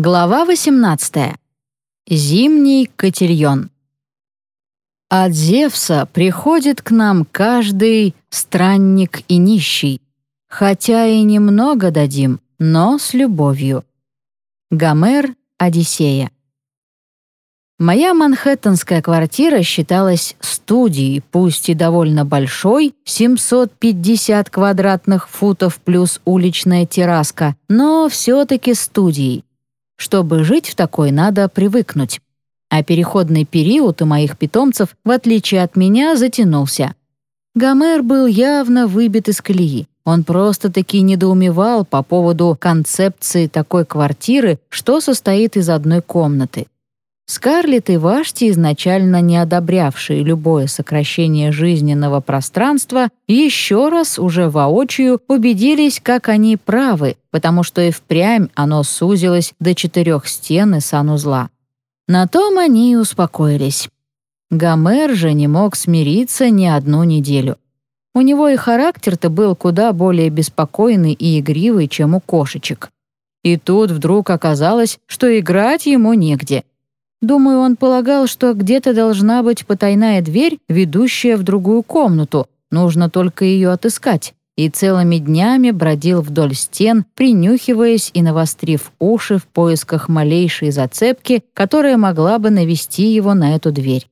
Глава 18. Зимний котельон. От Зевса приходит к нам каждый странник и нищий, хотя и немного дадим, но с любовью. Гомер, Одиссея. Моя манхэттенская квартира считалась студией, пусть и довольно большой, 750 квадратных футов плюс уличная терраска, но все-таки студией. Чтобы жить в такой, надо привыкнуть. А переходный период у моих питомцев, в отличие от меня, затянулся. Гомер был явно выбит из колеи. Он просто-таки недоумевал по поводу концепции такой квартиры, что состоит из одной комнаты. Скарлетт и Вашти, изначально не одобрявшие любое сокращение жизненного пространства, еще раз уже воочию убедились, как они правы, потому что и впрямь оно сузилось до четырех стен и санузла. На том они и успокоились. Гомер же не мог смириться ни одну неделю. У него и характер-то был куда более беспокойный и игривый, чем у кошечек. И тут вдруг оказалось, что играть ему негде — Думаю, он полагал, что где-то должна быть потайная дверь, ведущая в другую комнату. Нужно только ее отыскать. И целыми днями бродил вдоль стен, принюхиваясь и навострив уши в поисках малейшей зацепки, которая могла бы навести его на эту дверь.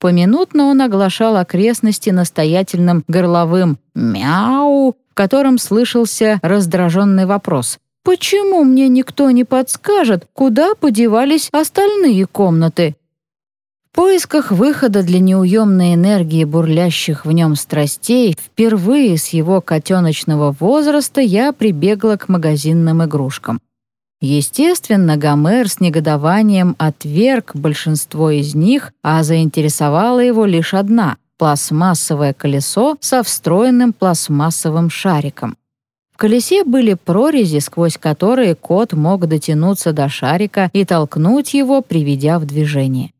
Поминутно он оглашал окрестности настоятельным горловым «мяу», в котором слышался раздраженный вопрос Почему мне никто не подскажет, куда подевались остальные комнаты? В поисках выхода для неуемной энергии бурлящих в нем страстей впервые с его котеночного возраста я прибегла к магазинным игрушкам. Естественно, Гомер с негодованием отверг большинство из них, а заинтересовала его лишь одна — пластмассовое колесо со встроенным пластмассовым шариком колесе были прорези, сквозь которые кот мог дотянуться до шарика и толкнуть его, приведя в движение.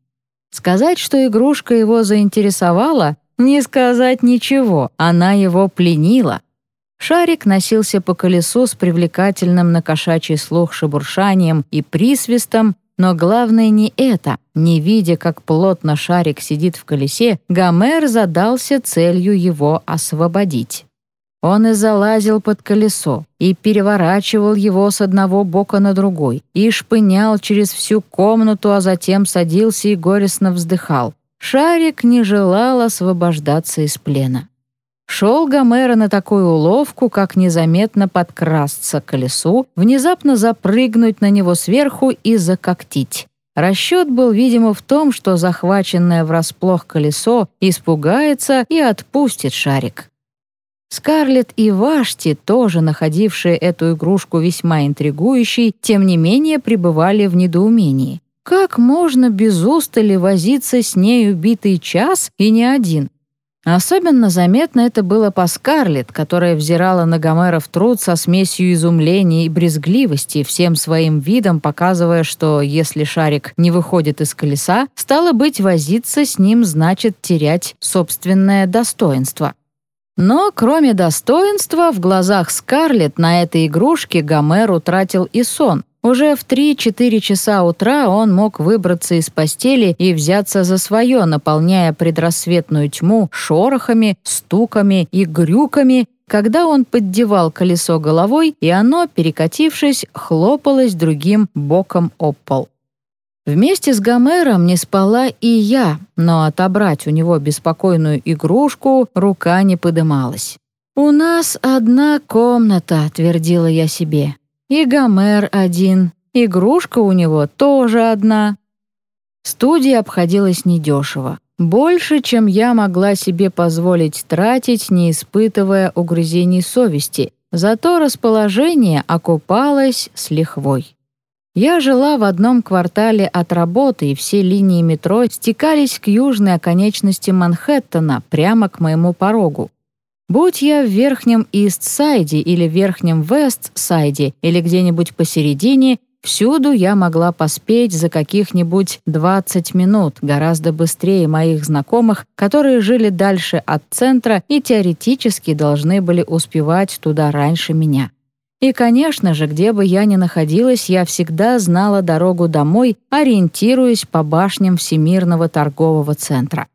Сказать, что игрушка его заинтересовала, не сказать ничего, она его пленила. Шарик носился по колесу с привлекательным на кошачий слух шебуршанием и присвистом, но главное не это. Не видя, как плотно шарик сидит в колесе, Гомер задался целью его освободить. Он и залазил под колесо, и переворачивал его с одного бока на другой, и шпынял через всю комнату, а затем садился и горестно вздыхал. Шарик не желал освобождаться из плена. Шел Гомера на такую уловку, как незаметно подкрасться к колесу, внезапно запрыгнуть на него сверху и закоктить. Расчет был, видимо, в том, что захваченное врасплох колесо испугается и отпустит шарик. Скарлетт и Вашти, тоже находившие эту игрушку весьма интригующей, тем не менее пребывали в недоумении. Как можно без устали возиться с ней убитый час и не один? Особенно заметно это было по Скарлетт, которая взирала на Гомера в труд со смесью изумления и брезгливости, всем своим видом показывая, что если шарик не выходит из колеса, стало быть, возиться с ним значит терять собственное достоинство. Но кроме достоинства, в глазах Скарлетт на этой игрушке Гомер утратил и сон. Уже в 3-4 часа утра он мог выбраться из постели и взяться за свое, наполняя предрассветную тьму шорохами, стуками и грюками, когда он поддевал колесо головой, и оно, перекатившись, хлопалось другим боком об пол. Вместе с Гомером не спала и я, но отобрать у него беспокойную игрушку рука не подымалась. «У нас одна комната», — твердила я себе. «И Гомер один. Игрушка у него тоже одна». Студия обходилась недешево. Больше, чем я могла себе позволить тратить, не испытывая угрызений совести. Зато расположение окупалось с лихвой. Я жила в одном квартале от работы, и все линии метро стекались к южной оконечности Манхэттена, прямо к моему порогу. Будь я в верхнем Ист-Сайде или верхнем Вест-Сайде или где-нибудь посередине, всюду я могла поспеть за каких-нибудь 20 минут, гораздо быстрее моих знакомых, которые жили дальше от центра и теоретически должны были успевать туда раньше меня. И, конечно же, где бы я ни находилась, я всегда знала дорогу домой, ориентируясь по башням Всемирного торгового центра.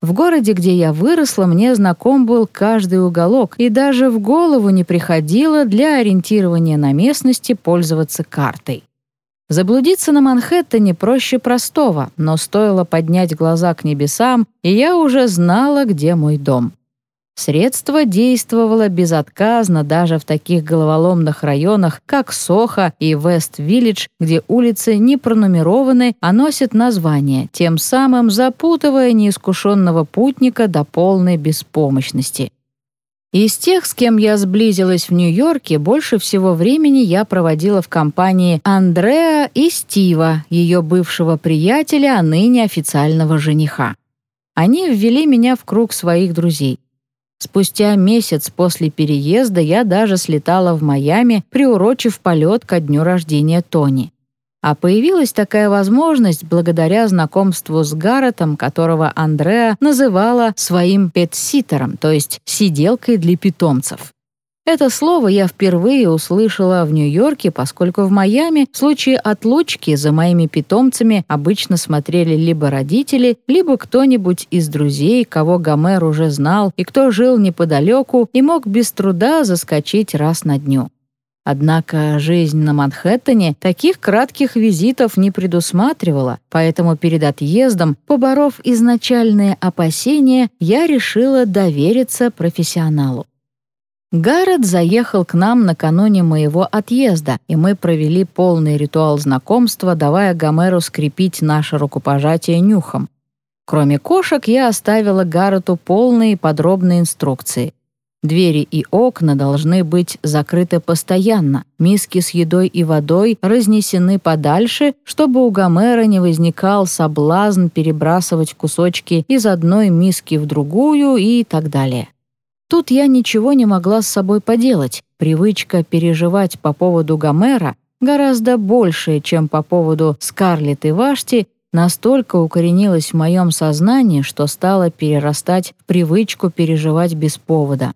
В городе, где я выросла, мне знаком был каждый уголок, и даже в голову не приходило для ориентирования на местности пользоваться картой. Заблудиться на Манхэттене проще простого, но стоило поднять глаза к небесам, и я уже знала, где мой дом. Средство действовало безотказно даже в таких головоломных районах, как Сохо и Вест-Виллидж, где улицы не пронумерованы, а носят название, тем самым запутывая неискушенного путника до полной беспомощности. Из тех, с кем я сблизилась в Нью-Йорке, больше всего времени я проводила в компании Андреа и Стива, ее бывшего приятеля, а ныне официального жениха. Они ввели меня в круг своих друзей. Спустя месяц после переезда я даже слетала в Майами, приурочив полет ко дню рождения Тони. А появилась такая возможность благодаря знакомству с Гарретом, которого Андреа называла своим петситером, то есть сиделкой для питомцев. Это слово я впервые услышала в Нью-Йорке, поскольку в Майами в случае отлучки за моими питомцами обычно смотрели либо родители, либо кто-нибудь из друзей, кого Гомер уже знал и кто жил неподалеку и мог без труда заскочить раз на дню. Однако жизнь на Манхэттене таких кратких визитов не предусматривала, поэтому перед отъездом, поборов изначальные опасения, я решила довериться профессионалу. Гаррет заехал к нам накануне моего отъезда, и мы провели полный ритуал знакомства, давая Гомеру скрепить наше рукопожатие нюхом. Кроме кошек, я оставила Гаррету полные подробные инструкции. Двери и окна должны быть закрыты постоянно, миски с едой и водой разнесены подальше, чтобы у Гомера не возникал соблазн перебрасывать кусочки из одной миски в другую и так далее. Тут я ничего не могла с собой поделать. Привычка переживать по поводу Гомера гораздо больше, чем по поводу Скарлетт и Вашти, настолько укоренилась в моем сознании, что стала перерастать в привычку переживать без повода.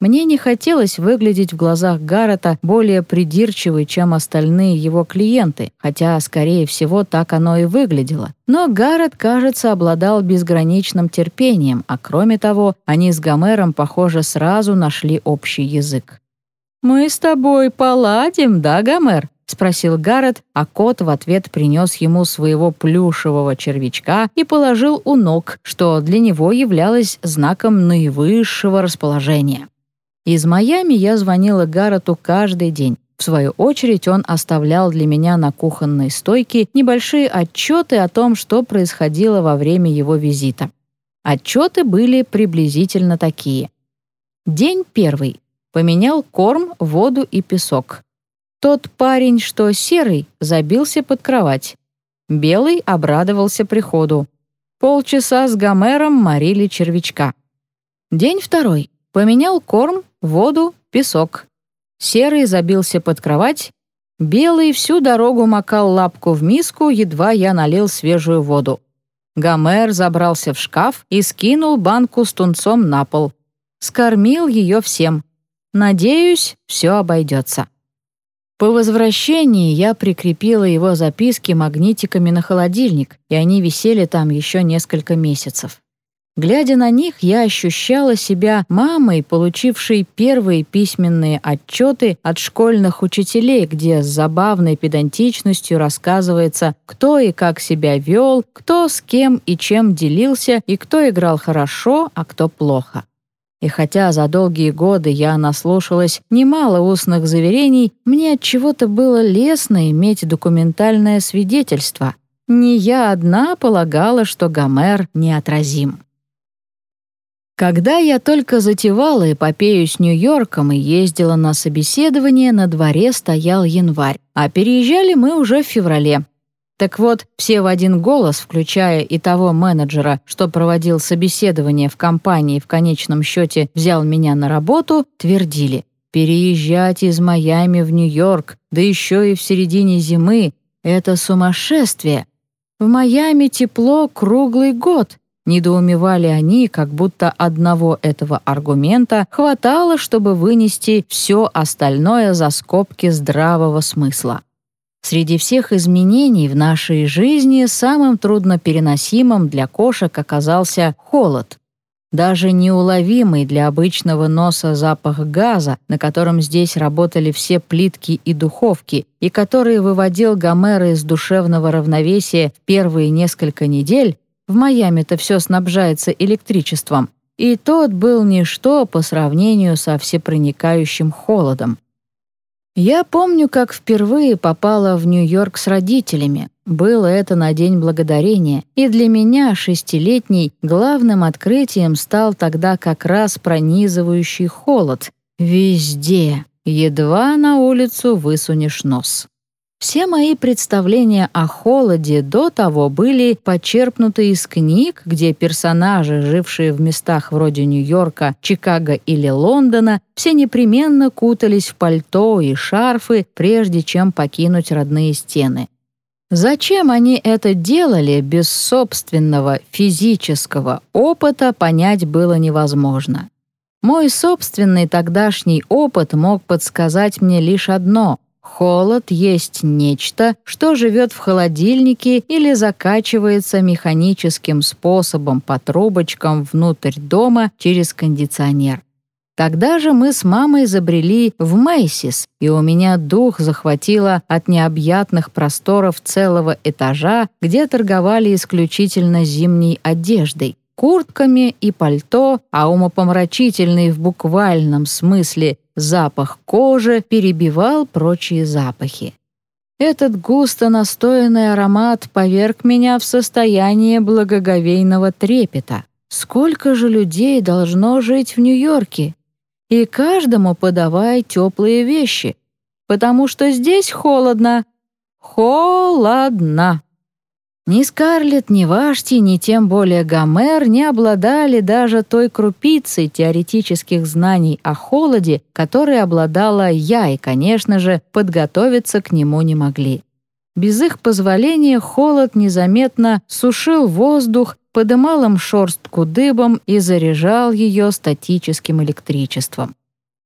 Мне не хотелось выглядеть в глазах Гаррета более придирчивой, чем остальные его клиенты, хотя, скорее всего, так оно и выглядело. Но Гаррет, кажется, обладал безграничным терпением, а кроме того, они с Гомером, похоже, сразу нашли общий язык. «Мы с тобой поладим, да, Гомер?» — спросил Гаррет, а кот в ответ принес ему своего плюшевого червячка и положил у ног, что для него являлось знаком наивысшего расположения. Из Майами я звонила Гаррету каждый день. В свою очередь он оставлял для меня на кухонной стойке небольшие отчеты о том, что происходило во время его визита. Отчеты были приблизительно такие. День первый. Поменял корм, воду и песок. Тот парень, что серый, забился под кровать. Белый обрадовался приходу. Полчаса с Гомером морили червячка. День второй. Поменял корм, воду, песок. Серый забился под кровать. Белый всю дорогу макал лапку в миску, едва я налил свежую воду. Гомер забрался в шкаф и скинул банку с тунцом на пол. Скормил ее всем. Надеюсь, все обойдется. По возвращении я прикрепила его записки магнитиками на холодильник, и они висели там еще несколько месяцев. Глядя на них, я ощущала себя мамой, получившей первые письменные отчеты от школьных учителей, где с забавной педантичностью рассказывается, кто и как себя вел, кто с кем и чем делился, и кто играл хорошо, а кто плохо. И хотя за долгие годы я наслушалась немало устных заверений, мне от чего-то было лестно иметь документальное свидетельство. Не я одна полагала, что Гомер неотразим. Когда я только затевала эпопею с Нью-Йорком и ездила на собеседование, на дворе стоял январь, а переезжали мы уже в феврале. Так вот, все в один голос, включая и того менеджера, что проводил собеседование в компании в конечном счете взял меня на работу, твердили «Переезжать из Майами в Нью-Йорк, да еще и в середине зимы — это сумасшествие. В Майами тепло круглый год, Недоумевали они, как будто одного этого аргумента хватало, чтобы вынести все остальное за скобки здравого смысла. Среди всех изменений в нашей жизни самым труднопереносимым для кошек оказался холод. Даже неуловимый для обычного носа запах газа, на котором здесь работали все плитки и духовки, и который выводил Гомера из душевного равновесия первые несколько недель, в Майами-то все снабжается электричеством. И тот был ничто по сравнению со всепроникающим холодом. Я помню, как впервые попала в Нью-Йорк с родителями. Было это на День Благодарения, и для меня, шестилетней, главным открытием стал тогда как раз пронизывающий холод. Везде, едва на улицу высунешь нос. Все мои представления о холоде до того были почерпнуты из книг, где персонажи, жившие в местах вроде Нью-Йорка, Чикаго или Лондона, все непременно кутались в пальто и шарфы, прежде чем покинуть родные стены. Зачем они это делали без собственного физического опыта, понять было невозможно. Мой собственный тогдашний опыт мог подсказать мне лишь одно — Холод есть нечто, что живет в холодильнике или закачивается механическим способом по трубочкам внутрь дома через кондиционер. Тогда же мы с мамой забрели в Мэйсис, и у меня дух захватило от необъятных просторов целого этажа, где торговали исключительно зимней одеждой куртками и пальто, а умопомрачительный в буквальном смысле запах кожи перебивал прочие запахи. Этот густо настоянный аромат поверг меня в состояние благоговейного трепета. Сколько же людей должно жить в Нью-Йорке? И каждому подавай теплые вещи, потому что здесь холодно. Холодно. Ни Скарлетт, ни Вашти, ни тем более Гомер не обладали даже той крупицей теоретических знаний о холоде, которой обладала я, и, конечно же, подготовиться к нему не могли. Без их позволения холод незаметно сушил воздух, подымал им шорстку дыбом и заряжал ее статическим электричеством.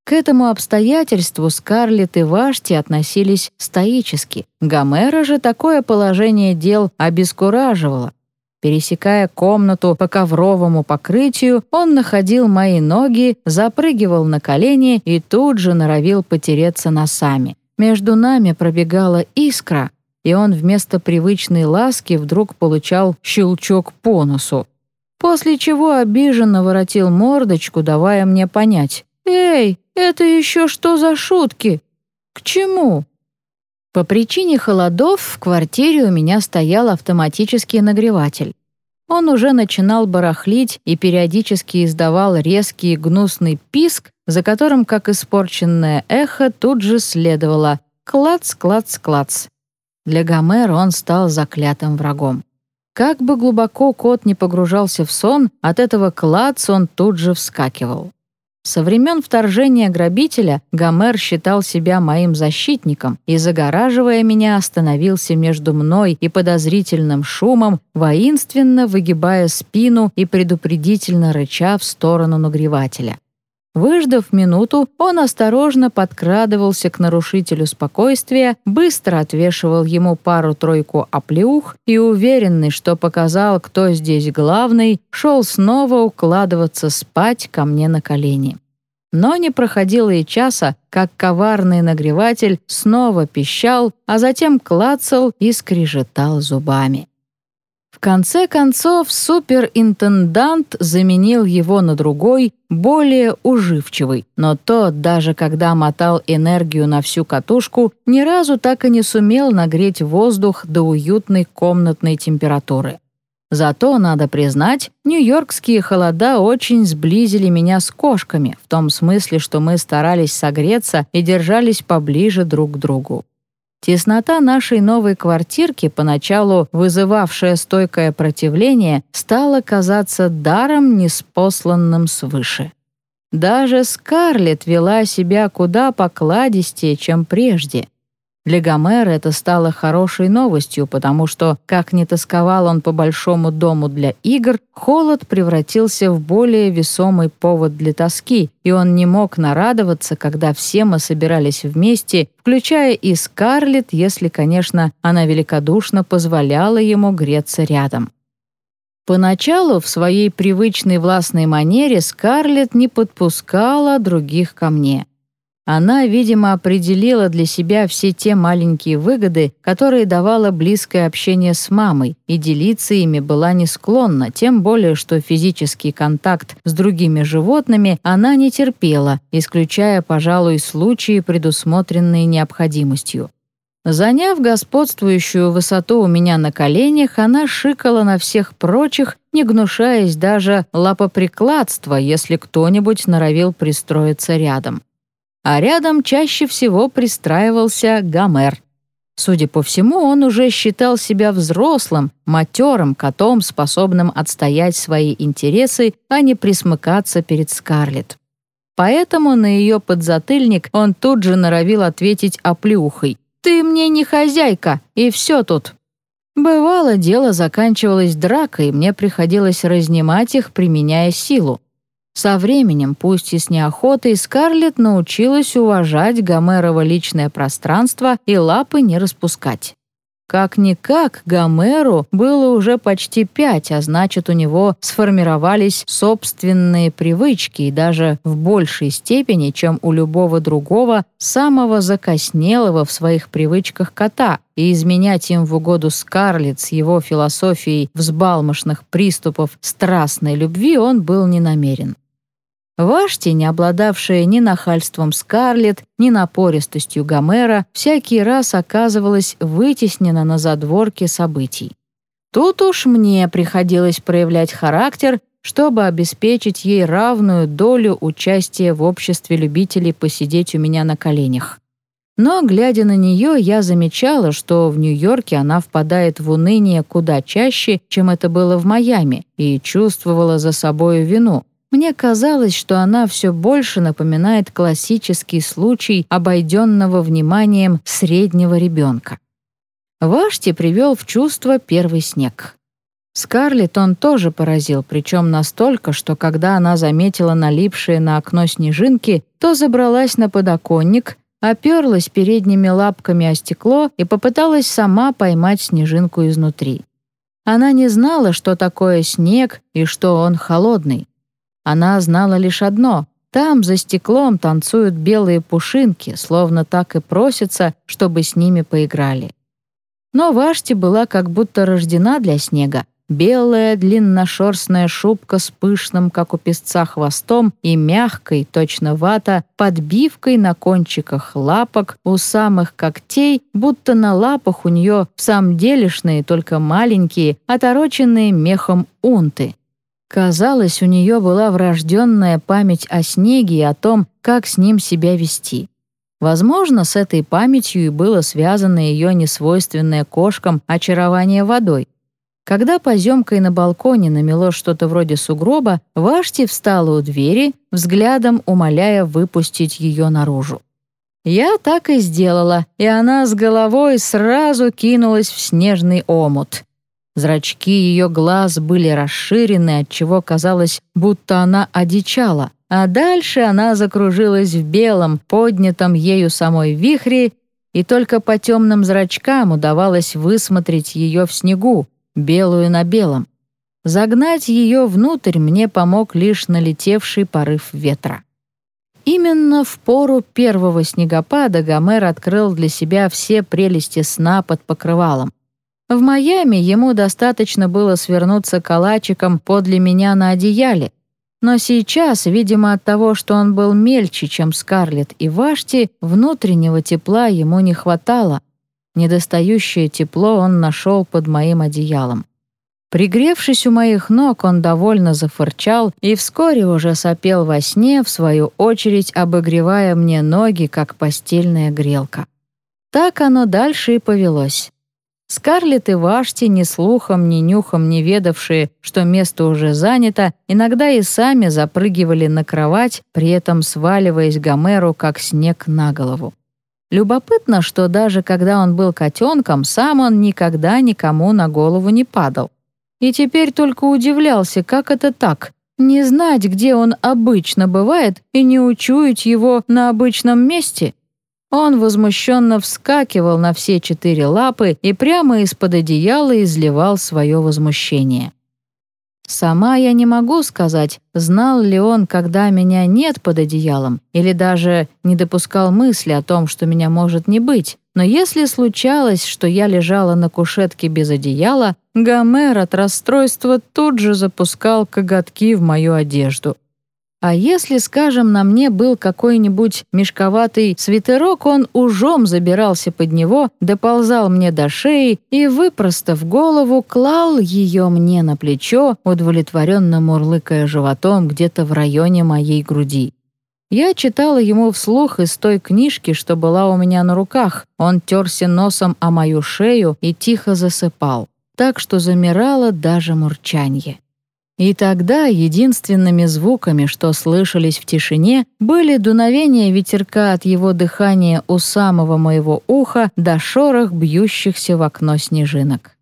К этому обстоятельству Скарлетт и Вашти относились стоически. Гомера же такое положение дел обескураживало. Пересекая комнату по ковровому покрытию, он находил мои ноги, запрыгивал на колени и тут же норовил потереться носами. Между нами пробегала искра, и он вместо привычной ласки вдруг получал щелчок по носу. После чего обиженно воротил мордочку, давая мне понять. «Эй, это еще что за шутки? К чему?» По причине холодов в квартире у меня стоял автоматический нагреватель. Он уже начинал барахлить и периодически издавал резкий гнусный писк, за которым, как испорченное эхо, тут же следовало «клац, клац, клац». Для Гомера он стал заклятым врагом. Как бы глубоко кот не погружался в сон, от этого клац он тут же вскакивал. Со времен вторжения грабителя Гомер считал себя моим защитником и, загораживая меня, остановился между мной и подозрительным шумом, воинственно выгибая спину и предупредительно рыча в сторону нагревателя. Выждав минуту, он осторожно подкрадывался к нарушителю спокойствия, быстро отвешивал ему пару-тройку оплеух и, уверенный, что показал, кто здесь главный, шел снова укладываться спать ко мне на колени. Но не проходило и часа, как коварный нагреватель снова пищал, а затем клацал и скрежетал зубами. Конце концов, суперинтендант заменил его на другой, более уживчивый, но тот, даже когда мотал энергию на всю катушку, ни разу так и не сумел нагреть воздух до уютной комнатной температуры. Зато, надо признать, нью-йоркские холода очень сблизили меня с кошками, в том смысле, что мы старались согреться и держались поближе друг к другу. Теснота нашей новой квартирки, поначалу вызывавшая стойкое противление, стала казаться даром, неспосланным свыше. Даже Скарлетт вела себя куда покладистее, чем прежде. Для Гомера это стало хорошей новостью, потому что, как не тосковал он по большому дому для игр, холод превратился в более весомый повод для тоски, и он не мог нарадоваться, когда все мы собирались вместе, включая и Скарлетт, если, конечно, она великодушно позволяла ему греться рядом. Поначалу в своей привычной властной манере Скарлетт не подпускала других ко мне. Она, видимо, определила для себя все те маленькие выгоды, которые давало близкое общение с мамой, и делиться ими была не склонна, тем более, что физический контакт с другими животными она не терпела, исключая, пожалуй, случаи, предусмотренные необходимостью. Заняв господствующую высоту у меня на коленях, она шикала на всех прочих, не гнушаясь даже лапоприкладства, если кто-нибудь норовил пристроиться рядом а рядом чаще всего пристраивался Гомер. Судя по всему, он уже считал себя взрослым, матерым котом, способным отстоять свои интересы, а не присмыкаться перед Скарлетт. Поэтому на ее подзатыльник он тут же норовил ответить оплюхой. «Ты мне не хозяйка, и все тут». Бывало, дело заканчивалось дракой, мне приходилось разнимать их, применяя силу. Со временем, пусть и с неохотой, Скарлетт научилась уважать Гомерово личное пространство и лапы не распускать. Как-никак, Гомеру было уже почти пять, а значит, у него сформировались собственные привычки и даже в большей степени, чем у любого другого, самого закоснелого в своих привычках кота, и изменять им в угоду Скарлетт с его философией взбалмошных приступов страстной любви он был не намерен. Вашти, не обладавшая ни нахальством Скарлетт, ни напористостью Гомера, всякий раз оказывалась вытеснена на задворке событий. Тут уж мне приходилось проявлять характер, чтобы обеспечить ей равную долю участия в обществе любителей посидеть у меня на коленях. Но, глядя на нее, я замечала, что в Нью-Йорке она впадает в уныние куда чаще, чем это было в Майами, и чувствовала за собою вину, мне казалось, что она все больше напоминает классический случай обойденного вниманием среднего ребенка. Вашти привел в чувство первый снег. Скарлетт он тоже поразил, причем настолько, что когда она заметила налипшие на окно снежинки, то забралась на подоконник, оперлась передними лапками о стекло и попыталась сама поймать снежинку изнутри. Она не знала, что такое снег и что он холодный. Она знала лишь одно — там, за стеклом, танцуют белые пушинки, словно так и просятся, чтобы с ними поиграли. Но Вашти была как будто рождена для снега. Белая длинношерстная шубка с пышным, как у песца, хвостом и мягкой, точно вата, подбивкой на кончиках лапок, у самых когтей, будто на лапах у нее в самом делешные, только маленькие, отороченные мехом унты. Казалось, у нее была врожденная память о снеге и о том, как с ним себя вести. Возможно, с этой памятью и было связано ее несвойственное кошкам очарование водой. Когда поземкой на балконе намело что-то вроде сугроба, Вашти встала у двери, взглядом умоляя выпустить ее наружу. Я так и сделала, и она с головой сразу кинулась в снежный омут. Зрачки ее глаз были расширены, отчего казалось, будто она одичала, а дальше она закружилась в белом, поднятом ею самой вихре, и только по темным зрачкам удавалось высмотреть ее в снегу, белую на белом. Загнать ее внутрь мне помог лишь налетевший порыв ветра. Именно в пору первого снегопада Гомер открыл для себя все прелести сна под покрывалом. В Майами ему достаточно было свернуться калачиком подле меня на одеяле, но сейчас, видимо, от того, что он был мельче, чем Скарлетт и Вашти, внутреннего тепла ему не хватало. Недостающее тепло он нашел под моим одеялом. Пригревшись у моих ног, он довольно зафырчал и вскоре уже сопел во сне, в свою очередь обогревая мне ноги, как постельная грелка. Так оно дальше и повелось. Скарлетт и Вашти, ни слухом, ни нюхом не ведавшие, что место уже занято, иногда и сами запрыгивали на кровать, при этом сваливаясь Гомеру, как снег на голову. Любопытно, что даже когда он был котенком, сам он никогда никому на голову не падал. И теперь только удивлялся, как это так, не знать, где он обычно бывает, и не учуять его на обычном месте. Он возмущенно вскакивал на все четыре лапы и прямо из-под одеяла изливал свое возмущение. Сама я не могу сказать, знал ли он, когда меня нет под одеялом, или даже не допускал мысли о том, что меня может не быть. Но если случалось, что я лежала на кушетке без одеяла, Гомер от расстройства тут же запускал коготки в мою одежду. А если, скажем, на мне был какой-нибудь мешковатый свитерок, он ужом забирался под него, доползал мне до шеи и, выпростав голову, клал ее мне на плечо, удовлетворенно мурлыкая животом где-то в районе моей груди. Я читала ему вслух из той книжки, что была у меня на руках. Он терся носом о мою шею и тихо засыпал, так что замирало даже мурчанье. И тогда единственными звуками, что слышались в тишине, были дуновение ветерка от его дыхания у самого моего уха до шорох бьющихся в окно снежинок.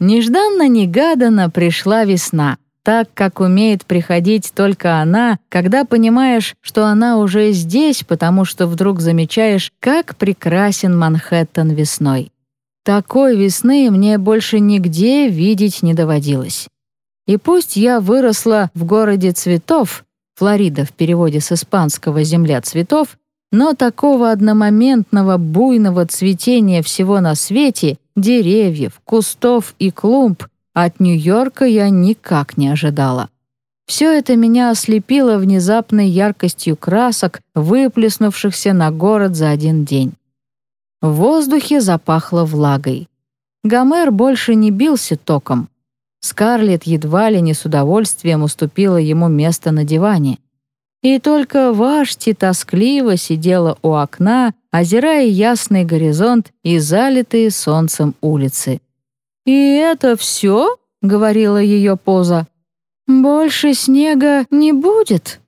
Нежданно-негаданно пришла весна, так, как умеет приходить только она, когда понимаешь, что она уже здесь, потому что вдруг замечаешь, как прекрасен Манхэттен весной. Такой весны мне больше нигде видеть не доводилось. И пусть я выросла в городе цветов, Флорида в переводе с испанского «земля цветов», но такого одномоментного буйного цветения всего на свете, деревьев, кустов и клумб, от Нью-Йорка я никак не ожидала. Все это меня ослепило внезапной яркостью красок, выплеснувшихся на город за один день. В воздухе запахло влагой. Гомер больше не бился током. Скарлетт едва ли не с удовольствием уступила ему место на диване. И только Вашти тоскливо сидела у окна, озирая ясный горизонт и залитые солнцем улицы. «И это все?» — говорила ее поза. «Больше снега не будет?»